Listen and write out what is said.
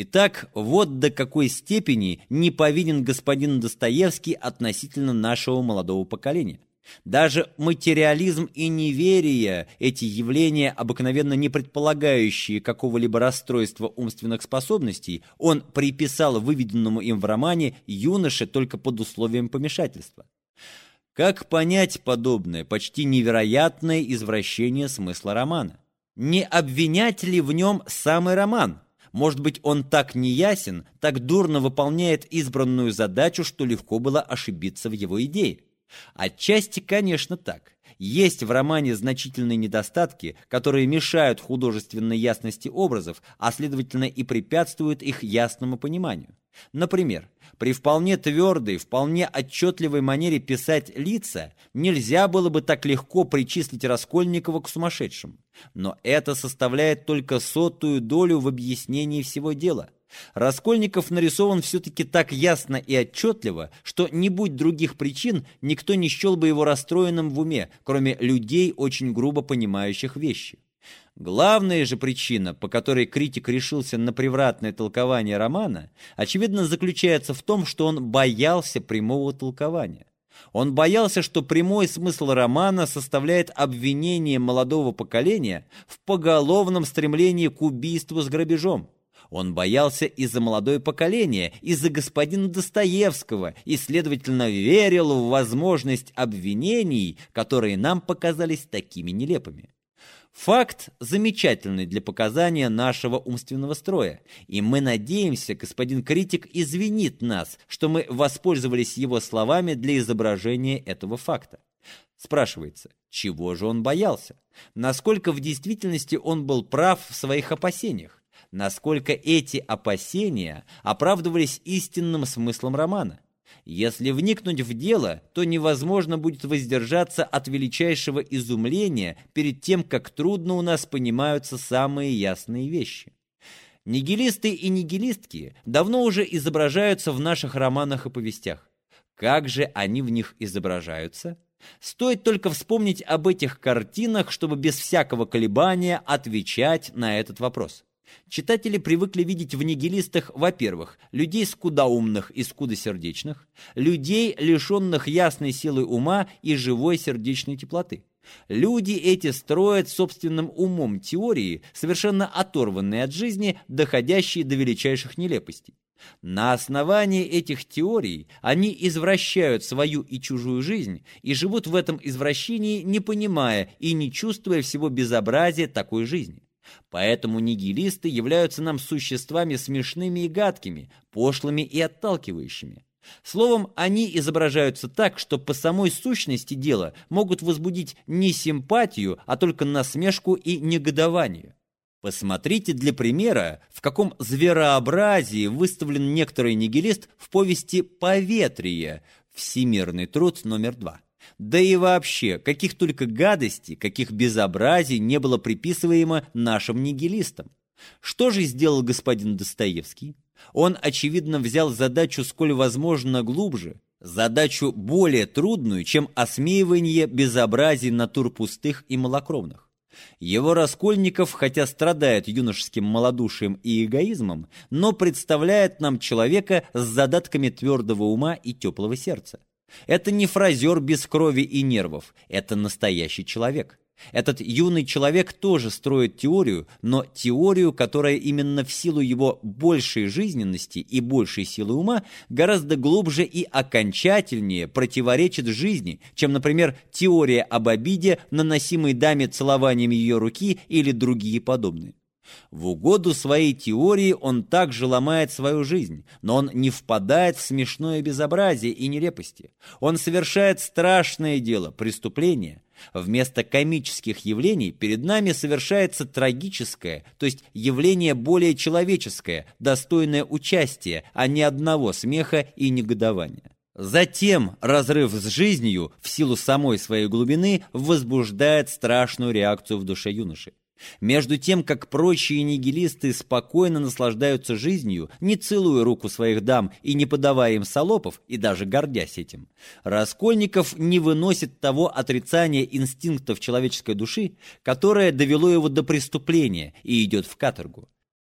Итак, вот до какой степени не повинен господин Достоевский относительно нашего молодого поколения. Даже материализм и неверие – эти явления, обыкновенно не предполагающие какого-либо расстройства умственных способностей, он приписал выведенному им в романе юноше только под условием помешательства. Как понять подобное, почти невероятное извращение смысла романа? Не обвинять ли в нем самый роман? Может быть, он так неясен, так дурно выполняет избранную задачу, что легко было ошибиться в его идее? Отчасти, конечно, так. Есть в романе значительные недостатки, которые мешают художественной ясности образов, а следовательно и препятствуют их ясному пониманию. Например, при вполне твердой, вполне отчетливой манере писать лица нельзя было бы так легко причислить Раскольникова к сумасшедшим. Но это составляет только сотую долю в объяснении всего дела – Раскольников нарисован все-таки так ясно и отчетливо, что не будь других причин, никто не счел бы его расстроенным в уме, кроме людей, очень грубо понимающих вещи. Главная же причина, по которой критик решился на превратное толкование романа, очевидно заключается в том, что он боялся прямого толкования. Он боялся, что прямой смысл романа составляет обвинение молодого поколения в поголовном стремлении к убийству с грабежом. Он боялся из-за молодое поколение, из-за господина Достоевского и, следовательно, верил в возможность обвинений, которые нам показались такими нелепыми. Факт замечательный для показания нашего умственного строя, и мы надеемся, господин критик извинит нас, что мы воспользовались его словами для изображения этого факта. Спрашивается, чего же он боялся? Насколько в действительности он был прав в своих опасениях? Насколько эти опасения оправдывались истинным смыслом романа. Если вникнуть в дело, то невозможно будет воздержаться от величайшего изумления перед тем, как трудно у нас понимаются самые ясные вещи. Нигилисты и нигилистки давно уже изображаются в наших романах и повестях. Как же они в них изображаются? Стоит только вспомнить об этих картинах, чтобы без всякого колебания отвечать на этот вопрос. Читатели привыкли видеть в нигилистах, во-первых, людей скудоумных и скудосердечных, людей, лишенных ясной силы ума и живой сердечной теплоты. Люди эти строят собственным умом теории, совершенно оторванные от жизни, доходящие до величайших нелепостей. На основании этих теорий они извращают свою и чужую жизнь и живут в этом извращении, не понимая и не чувствуя всего безобразия такой жизни. Поэтому нигилисты являются нам существами смешными и гадкими, пошлыми и отталкивающими. Словом, они изображаются так, что по самой сущности дела могут возбудить не симпатию, а только насмешку и негодование. Посмотрите для примера, в каком зверообразии выставлен некоторый нигилист в повести «Поветрие» Всемирный труд номер два. Да и вообще, каких только гадостей, каких безобразий не было приписываемо нашим нигилистам. Что же сделал господин Достоевский? Он, очевидно, взял задачу сколь возможно глубже, задачу более трудную, чем осмеивание безобразий натур пустых и малокровных. Его Раскольников, хотя страдает юношеским малодушием и эгоизмом, но представляет нам человека с задатками твердого ума и теплого сердца. Это не фразер без крови и нервов, это настоящий человек. Этот юный человек тоже строит теорию, но теорию, которая именно в силу его большей жизненности и большей силы ума гораздо глубже и окончательнее противоречит жизни, чем, например, теория об обиде, наносимой даме целованием ее руки или другие подобные. В угоду своей теории он также ломает свою жизнь, но он не впадает в смешное безобразие и нелепости. Он совершает страшное дело, преступление. Вместо комических явлений перед нами совершается трагическое, то есть явление более человеческое, достойное участия, а не одного смеха и негодования. Затем разрыв с жизнью в силу самой своей глубины возбуждает страшную реакцию в душе юноши. Между тем, как прочие нигилисты спокойно наслаждаются жизнью, не целуя руку своих дам и не подавая им солопов, и даже гордясь этим, Раскольников не выносит того отрицания инстинктов человеческой души, которое довело его до преступления и идет в каторгу.